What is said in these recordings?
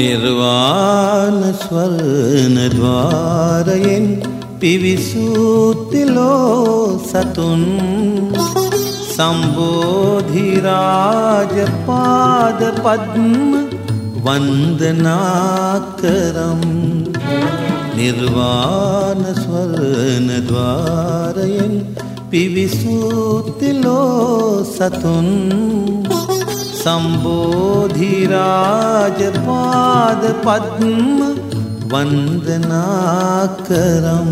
නිර්වාණ ස්වර්ණ ద్వාරයෙන් පිවිසූතිලෝ සතුන්. සම්බෝධි රාජ පාද පද්ම වන්දනා කරම් නිර්වාණ ස්වර්ණ ద్వාරයෙන් පිවිසූතිලෝ සතුන් සම්බෝධිරාජපාද පද්ම වන්දනා කරම්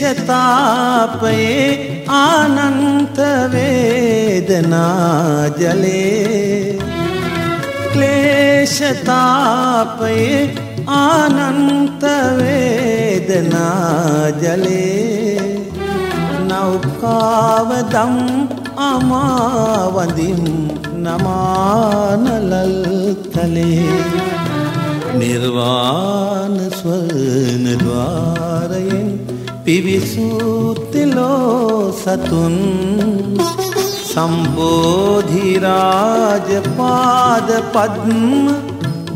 शतापये वेदना जले। क्लेशतापये वेदना जले। नौकावदम् निर्वाण स्वर्ण द्वार පිවිසූතිලෝ සතුන් සම්බෝධිරාජපාද පද්ම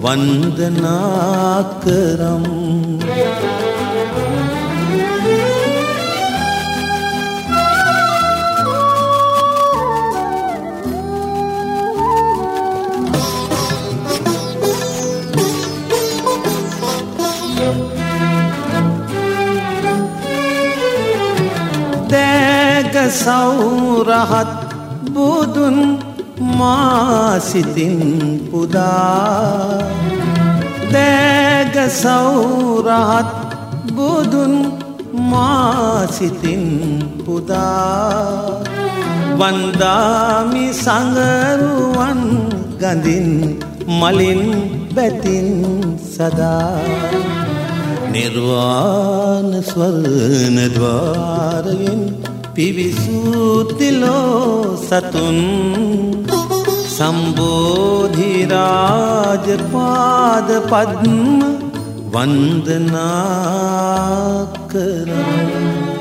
වන්දනා කරම්. දෑග සෞරහත් බුදුන් මාසිතින් පුදා. දෑග සෞරහත් බුදුන් මාසිතින් පුදා. වන්දාමි සඟරුවන් ගඳින් මලින් බැතින් සදා. නිර්වාණ ස්වර්ණ ద్వාරයෙන් පිවිසූතිලෝ සතුන්. සම්බෝධි රාජපාද පද්ම වන්දනා කරා